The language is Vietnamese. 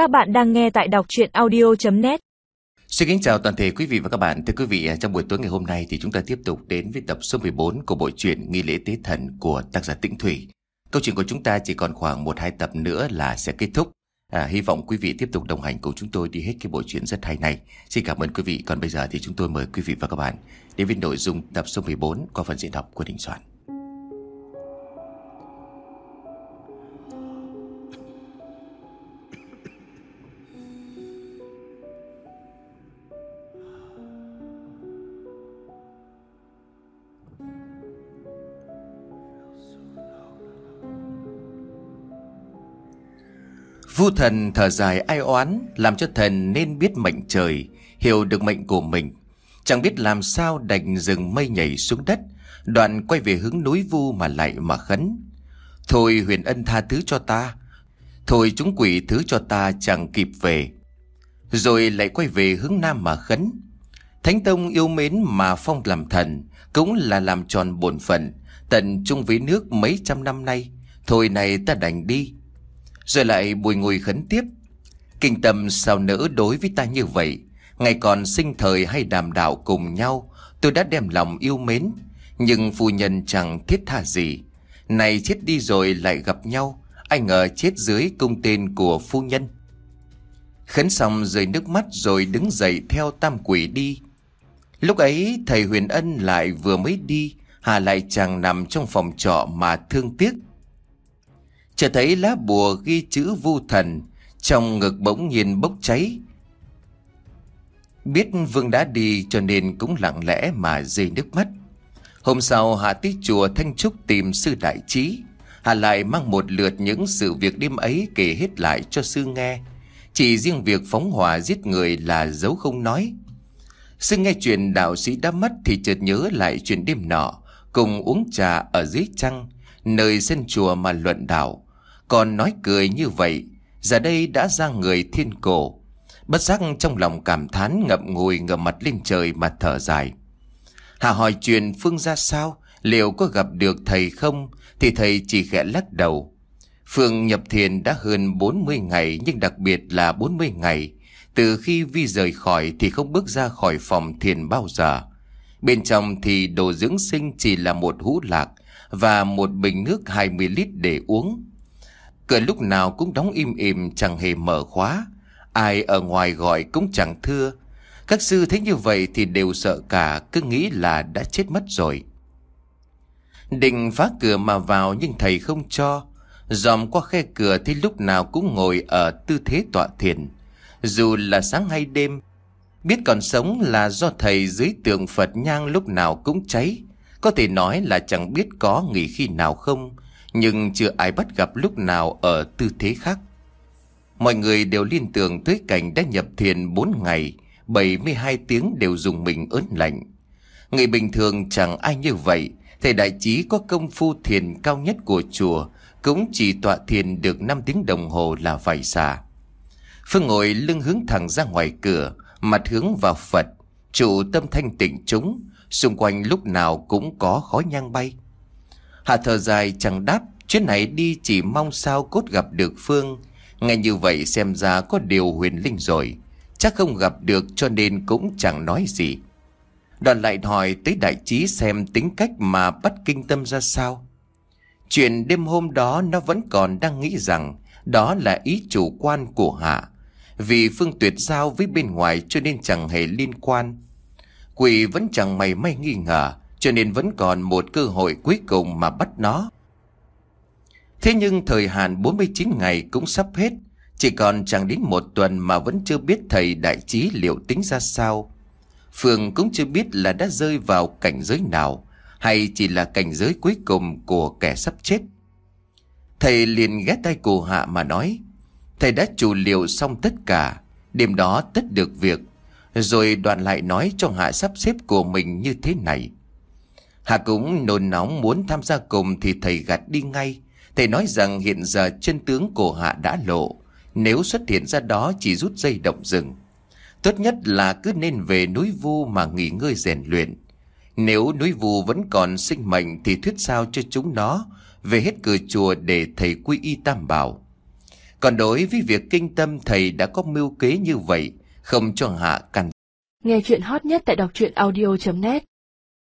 Các bạn đang nghe tại đọc chuyện audio.net Xin kính chào toàn thể quý vị và các bạn. Thưa quý vị, à, trong buổi tối ngày hôm nay thì chúng ta tiếp tục đến với tập số 14 của bộ truyện Nghi lễ tế thần của tác giả Tĩnh Thủy. Câu chuyện của chúng ta chỉ còn khoảng 1-2 tập nữa là sẽ kết thúc. À, hy vọng quý vị tiếp tục đồng hành cùng chúng tôi đi hết cái bộ truyện rất hay này. Xin cảm ơn quý vị. Còn bây giờ thì chúng tôi mời quý vị và các bạn đến với nội dung tập số 14 qua phần diễn đọc của Đình Soạn. Vu thần thở dài ai oán, Làm cho thần nên biết mệnh trời, Hiểu được mệnh của mình. Chẳng biết làm sao đành rừng mây nhảy xuống đất, Đoạn quay về hướng núi vu mà lại mà khấn. Thôi huyền ân tha thứ cho ta, Thôi chúng quỷ thứ cho ta chẳng kịp về. Rồi lại quay về hướng nam mà khấn. Thánh Tông yêu mến mà phong làm thần, Cũng là làm tròn bổn phận, Tận chung với nước mấy trăm năm nay. Thôi này ta đành đi rồi lại bùi ngùi khấn tiếp. Kinh tâm sao nỡ đối với ta như vậy? Ngày còn sinh thời hay đàm đạo cùng nhau, Tôi đã đem lòng yêu mến. Nhưng phu nhân chẳng thiết tha gì. Này chết đi rồi lại gặp nhau, Ai ngờ chết dưới cung tên của phu nhân. Khấn xong rơi nước mắt rồi đứng dậy theo tam quỷ đi. Lúc ấy thầy Huyền Ân lại vừa mới đi, Hà lại chàng nằm trong phòng trọ mà thương tiếc. Chợt thấy lá bùa ghi chữ vu thần, Trong ngực bỗng nhiên bốc cháy. Biết Vương đã đi cho nên cũng lặng lẽ mà rơi nước mắt. Hôm sau Hà tới chùa Thanh Trúc tìm sư đại trí. Hà lại mang một lượt những sự việc đêm ấy kể hết lại cho sư nghe. Chỉ riêng việc phóng hỏa giết người là dấu không nói. Sư nghe chuyện đạo sĩ đã mất thì chợt nhớ lại chuyện đêm nọ, Cùng uống trà ở dưới trăng, Nơi sân chùa mà luận đạo còn nói cười như vậy, Giờ đây đã ra người thiên cổ. Bất giác trong lòng cảm thán ngậm ngùi ngậm mặt lên trời mà thở dài. Hà hỏi chuyện Phương ra sao? Liệu có gặp được thầy không? Thì thầy chỉ khẽ lắc đầu. Phương nhập thiền đã hơn 40 ngày, Nhưng đặc biệt là 40 ngày. Từ khi Vi rời khỏi Thì không bước ra khỏi phòng thiền bao giờ. Bên trong thì đồ dưỡng sinh chỉ là một hũ lạc Và một bình nước 20 lít để uống. Cửa lúc nào cũng đóng im im chẳng hề mở khóa. Ai ở ngoài gọi cũng chẳng thưa. Các sư thấy như vậy thì đều sợ cả, Cứ nghĩ là đã chết mất rồi. Định phá cửa mà vào nhưng thầy không cho. Dòm qua khe cửa thì lúc nào cũng ngồi ở tư thế tọa thiền. Dù là sáng hay đêm, Biết còn sống là do thầy dưới tượng Phật nhang lúc nào cũng cháy. Có thể nói là chẳng biết có nghỉ khi nào không nhưng chưa ai bắt gặp lúc nào ở tư thế khác. Mọi người đều liên tưởng tới cảnh đã nhập thiền 4 ngày, 72 tiếng đều dùng mình ớn lạnh. Người bình thường chẳng ai như vậy, thầy đại trí có công phu thiền cao nhất của chùa, cũng chỉ tọa thiền được 5 tiếng đồng hồ là phải xả. Phương ngồi lưng hướng thẳng ra ngoài cửa, mặt hướng vào Phật, trụ tâm thanh tịnh chúng, xung quanh lúc nào cũng có khói nhang bay. Hạ thở dài chẳng đáp, Chuyến này đi chỉ mong sao cốt gặp được Phương. Ngay như vậy xem ra có điều huyền linh rồi. Chắc không gặp được cho nên cũng chẳng nói gì. Đoàn lại hỏi tới đại trí xem tính cách mà bắt kinh tâm ra sao. Chuyện đêm hôm đó nó vẫn còn đang nghĩ rằng Đó là ý chủ quan của Hạ. Vì Phương tuyệt giao với bên ngoài cho nên chẳng hề liên quan. Quỷ vẫn chẳng mày may nghi ngờ cho nên vẫn còn một cơ hội cuối cùng mà bắt nó. Thế nhưng thời hạn 49 ngày cũng sắp hết, chỉ còn chẳng đến một tuần mà vẫn chưa biết thầy đại trí liệu tính ra sao. Phương cũng chưa biết là đã rơi vào cảnh giới nào, hay chỉ là cảnh giới cuối cùng của kẻ sắp chết. Thầy liền ghé tay cụ hạ mà nói, thầy đã chủ liệu xong tất cả, đêm đó tất được việc, rồi đoạn lại nói cho hạ sắp xếp của mình như thế này. Hà cũng nôn nóng muốn tham gia cùng thì thầy gạt đi ngay. Thầy nói rằng hiện giờ chân tướng của Hạ đã lộ. Nếu xuất hiện ra đó chỉ rút dây động rừng. Tốt nhất là cứ nên về núi vu mà nghỉ ngơi rèn luyện. Nếu núi vu vẫn còn sinh mệnh thì thuyết sao cho chúng nó về hết cửa chùa để thầy quy y tam bảo. Còn đối với việc kinh tâm thầy đã có mưu kế như vậy, không cho Hạ cằn. Nghe chuyện hot nhất tại đọc truyện audio.net